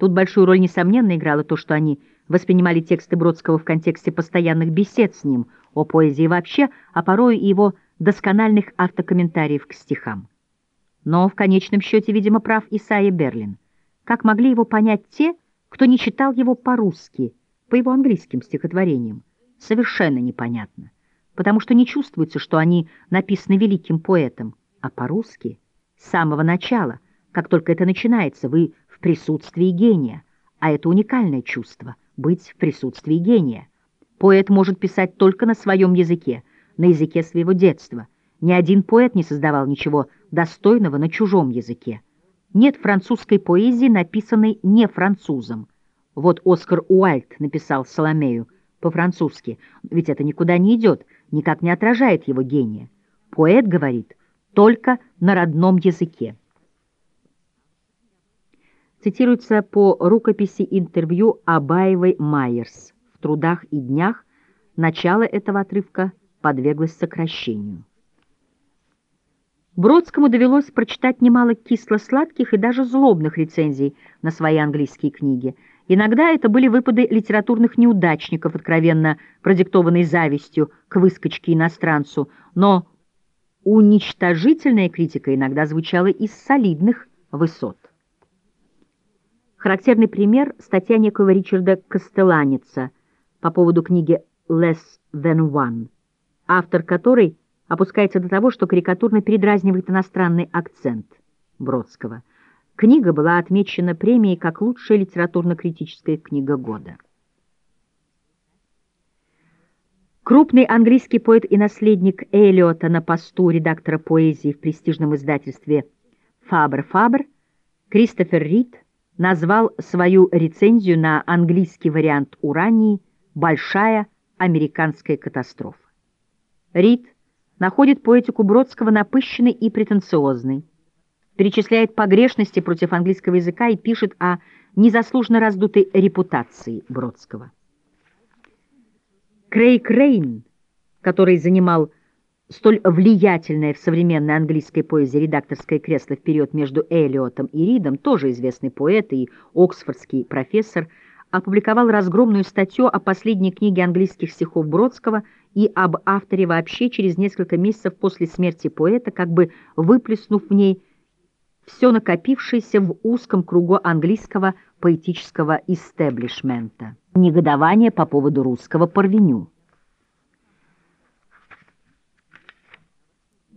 Тут большую роль, несомненно, играло то, что они воспринимали тексты Бродского в контексте постоянных бесед с ним о поэзии вообще, а порой и его доскональных автокомментариев к стихам. Но в конечном счете, видимо, прав Исайя Берлин. Как могли его понять те, кто не читал его по-русски, по его английским стихотворениям? Совершенно непонятно, потому что не чувствуется, что они написаны великим поэтом, а по-русски с самого начала, как только это начинается, вы в присутствии гения, а это уникальное чувство — быть в присутствии гения. Поэт может писать только на своем языке, на языке своего детства. Ни один поэт не создавал ничего достойного на чужом языке. Нет французской поэзии, написанной не французом. Вот Оскар Уальд написал «Соломею» по-французски, ведь это никуда не идет, никак не отражает его гения. Поэт говорит только на родном языке. Цитируется по рукописи интервью Абаевой Майерс. В «Трудах и днях» начало этого отрывка подверглось сокращению. Бродскому довелось прочитать немало кисло-сладких и даже злобных рецензий на свои английские книги. Иногда это были выпады литературных неудачников, откровенно продиктованные завистью к выскочке иностранцу, но уничтожительная критика иногда звучала из солидных высот. Характерный пример – статья некоего Ричарда Костеланица по поводу книги «Less Than One», автор которой опускается до того, что карикатурно передразнивает иностранный акцент Бродского. Книга была отмечена премией как лучшая литературно-критическая книга года. Крупный английский поэт и наследник Эллиота на посту редактора поэзии в престижном издательстве «Фабр-Фабр» Кристофер Рид назвал свою рецензию на английский вариант «Урании» «Большая американская катастрофа». Рид находит поэтику Бродского напыщенной и претенциозной, перечисляет погрешности против английского языка и пишет о незаслуженно раздутой репутации Бродского. Крейг Рейн, который занимал столь влиятельное в современной английской поэзии редакторское кресло в период между Эллиотом и Ридом, тоже известный поэт и оксфордский профессор, опубликовал разгромную статью о последней книге английских стихов Бродского и об авторе вообще через несколько месяцев после смерти поэта, как бы выплеснув в ней все накопившееся в узком кругу английского поэтического истеблишмента негодование по поводу русского парвеню.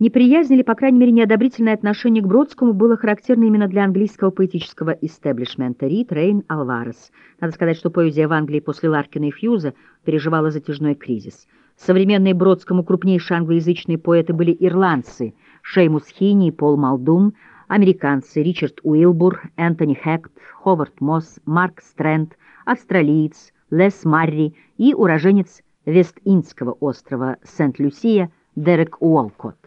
Неприязнь или, по крайней мере, неодобрительное отношение к Бродскому было характерно именно для английского поэтического истеблишмента Рид, Рейн, Алварес. Надо сказать, что поэзия в Англии после Ларкина и Фьюза переживала затяжной кризис. Современные Бродскому крупнейшие англоязычные поэты были ирландцы Шеймус Хини Пол Малдун, американцы Ричард Уилбур, Энтони Хэкт, Ховард Мосс, Марк Стрэнд, австралиец Лес Марри и уроженец Вест-Индского острова Сент-Люсия Дерек Уолкотт.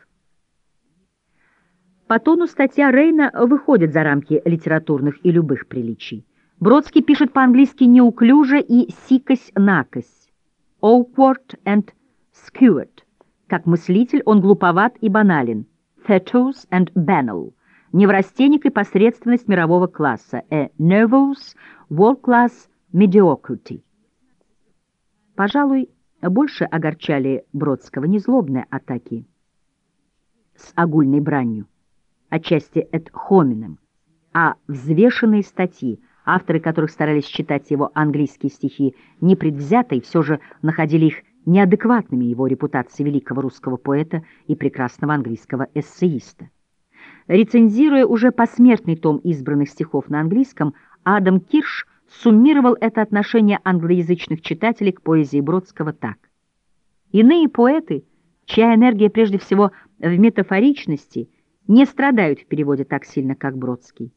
По тону статья Рейна выходит за рамки литературных и любых приличий. Бродский пишет по-английски неуклюже и сикось-накось, awkward and skewed. Как мыслитель он глуповат и банален, fatuous and banal, неврастенник и посредственность мирового класса, a nervous, world-class mediocrity. Пожалуй, больше огорчали Бродского незлобные атаки с огульной бранью, отчасти эт хомином, а взвешенные статьи, авторы которых старались читать его английские стихи непредвзято и все же находили их неадекватными его репутации великого русского поэта и прекрасного английского эссеиста. Рецензируя уже посмертный том избранных стихов на английском, Адам Кирш суммировал это отношение англоязычных читателей к поэзии Бродского так. Иные поэты, чья энергия прежде всего в метафоричности, не страдают в переводе так сильно, как Бродский.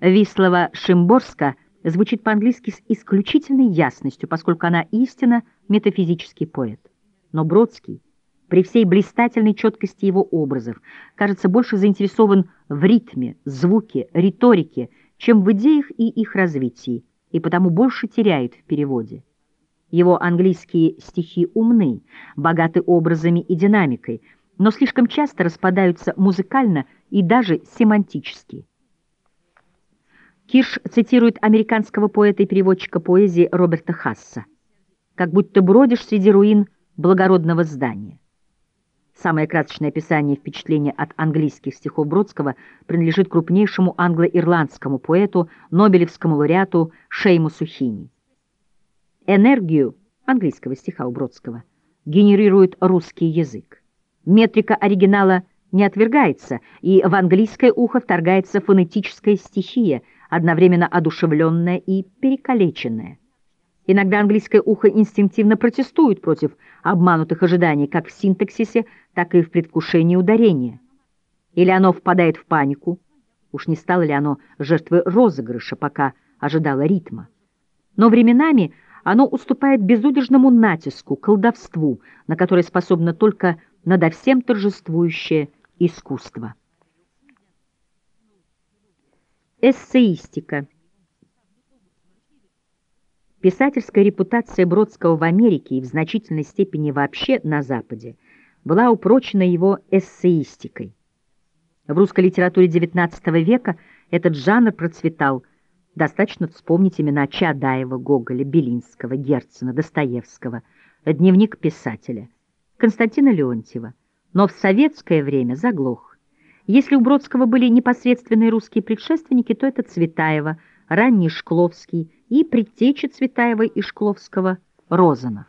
Вислова Шимборска звучит по-английски с исключительной ясностью, поскольку она истинно метафизический поэт. Но Бродский, при всей блистательной четкости его образов, кажется больше заинтересован в ритме, звуке, риторике, чем в идеях и их развитии, и потому больше теряет в переводе. Его английские стихи умны, богаты образами и динамикой, но слишком часто распадаются музыкально и даже семантически. Кирш цитирует американского поэта и переводчика поэзии Роберта Хасса. «Как будто бродишь среди руин благородного здания». Самое красочное описание впечатления от английских стихов Бродского принадлежит крупнейшему англо-ирландскому поэту, нобелевскому лауреату Шеймусу Хини. Энергию английского стиха у Бродского генерирует русский язык. Метрика оригинала не отвергается, и в английское ухо вторгается фонетическая стихия, одновременно одушевленная и перекалеченная. Иногда английское ухо инстинктивно протестует против обманутых ожиданий как в синтаксисе, так и в предвкушении ударения. Или оно впадает в панику, уж не стало ли оно жертвой розыгрыша, пока ожидало ритма. Но временами оно уступает безудержному натиску, колдовству, на которое способно только надо всем торжествующее искусство. Эссеистика. Писательская репутация Бродского в Америке и в значительной степени вообще на Западе была упрочена его эссеистикой. В русской литературе XIX века этот жанр процветал. Достаточно вспомнить имена Чадаева, Гоголя, Белинского, Герцена, Достоевского, дневник писателя, Константина Леонтьева. Но в советское время заглох. Если у Бродского были непосредственные русские предшественники, то это Цветаева, ранний Шкловский и предтеча Цветаевой и Шкловского Розанов.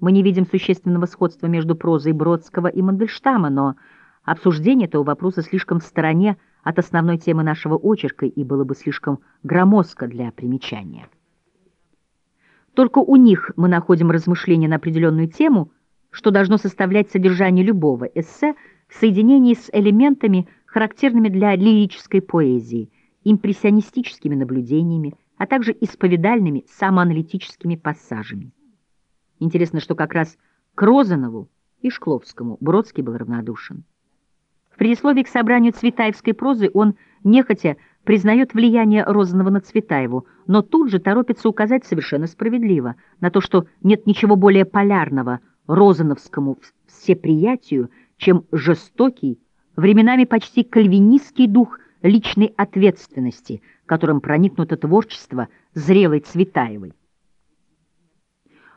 Мы не видим существенного сходства между прозой Бродского и Мандельштама, но обсуждение этого вопроса слишком в стороне от основной темы нашего очерка и было бы слишком громоздко для примечания. Только у них мы находим размышления на определенную тему, что должно составлять содержание любого эссе – в соединении с элементами, характерными для лирической поэзии, импрессионистическими наблюдениями, а также исповедальными самоаналитическими пассажами. Интересно, что как раз к Розанову и Шкловскому Бродский был равнодушен. В предисловии к собранию цветаевской прозы он нехотя признает влияние Розанова на Цветаеву, но тут же торопится указать совершенно справедливо на то, что нет ничего более полярного розановскому всеприятию, чем жестокий, временами почти кальвинистский дух личной ответственности, которым проникнуто творчество зрелой Цветаевой.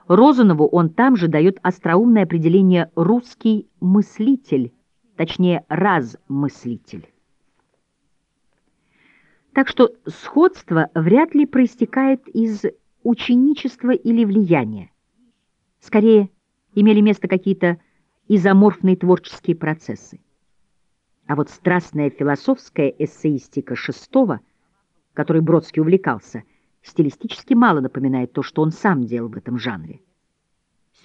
Розанову он там же дает остроумное определение «русский мыслитель», точнее «размыслитель». Так что сходство вряд ли проистекает из ученичества или влияния. Скорее, имели место какие-то изоморфные творческие процессы. А вот страстная философская эссеистика шестого, которой Бродский увлекался, стилистически мало напоминает то, что он сам делал в этом жанре.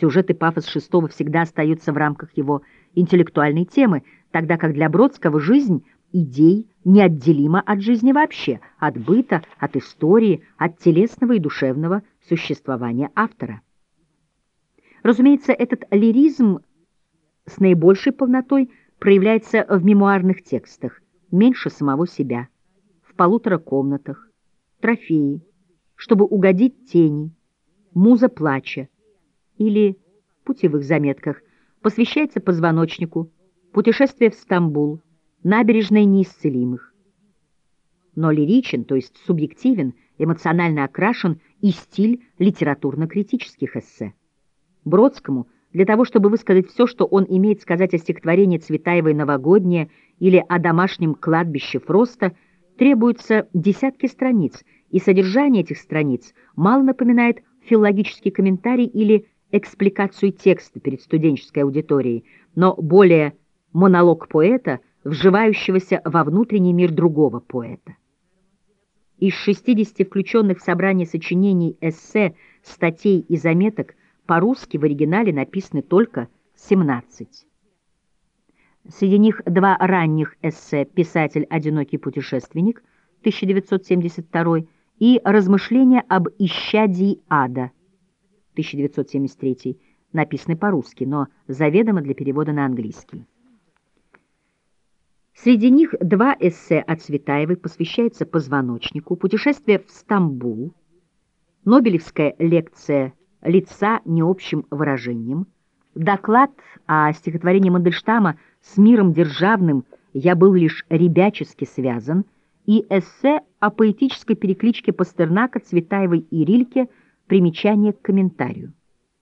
Сюжет и пафос шестого всегда остаются в рамках его интеллектуальной темы, тогда как для Бродского жизнь идей неотделима от жизни вообще, от быта, от истории, от телесного и душевного существования автора. Разумеется, этот лиризм с наибольшей полнотой проявляется в мемуарных текстах, меньше самого себя, в полутора комнатах, трофеи, чтобы угодить тени, муза плача или путевых заметках, посвящается позвоночнику, путешествие в Стамбул, набережная неисцелимых. Но лиричен, то есть субъективен, эмоционально окрашен и стиль литературно-критических эссе. Бродскому – для того, чтобы высказать все, что он имеет сказать о стихотворении Цветаевой «Новогоднее» или о домашнем кладбище Фроста, требуются десятки страниц, и содержание этих страниц мало напоминает филологический комментарий или экспликацию текста перед студенческой аудиторией, но более монолог поэта, вживающегося во внутренний мир другого поэта. Из 60 включенных в собрание сочинений эссе, статей и заметок по-русски в оригинале написаны только 17. Среди них два ранних эссе «Писатель. Одинокий путешественник» 1972 и «Размышления об исчадии ада» 1973, написаны по-русски, но заведомо для перевода на английский. Среди них два эссе от Цветаевой посвящается позвоночнику, путешествие в Стамбул, Нобелевская лекция лица необщим выражением, доклад о стихотворении Мандельштама «С миром державным я был лишь ребячески связан» и эссе о поэтической перекличке Пастернака, Цветаевой и Рильке «Примечание к комментарию».